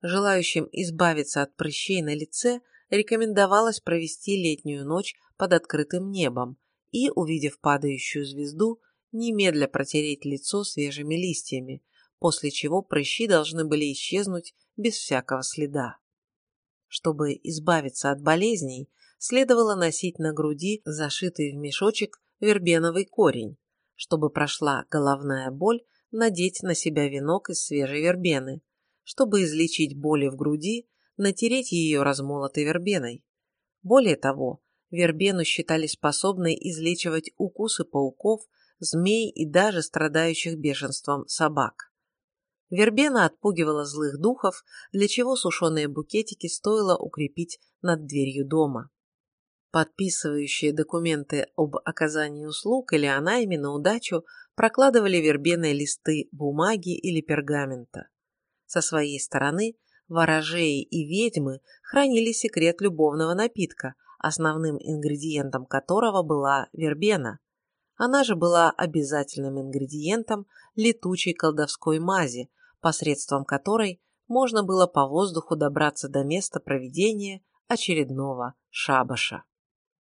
Желающим избавиться от прыщей на лице рекомендовалось провести летнюю ночь под открытым небом и, увидев падающую звезду, немедля протереть лицо свежими листьями, после чего прыщи должны были исчезнуть без всякого следа. Чтобы избавиться от болезней, следовало носить на груди зашитый в мешочек вербеновый корень. Чтобы прошла головная боль, надеть на себя венок из свежей вербены. Чтобы излечить боли в груди, натереть ее размолотой вербеной. Более того, вербену считали способной излечивать укусы пауков, змей и даже страдающих бешенством собак. Вербена отпугивала злых духов, для чего сушеные букетики стоило укрепить над дверью дома. Подписывающие документы об оказании услуг или она ими на удачу прокладывали вербеные листы бумаги или пергамента. Со своей стороны ворожеи и ведьмы хранили секрет любовного напитка, основным ингредиентом которого была вербена. Она же была обязательным ингредиентом летучей колдовской мази, посредством которой можно было по воздуху добраться до места проведения очередного шабаша.